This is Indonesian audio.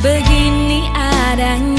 begini adanya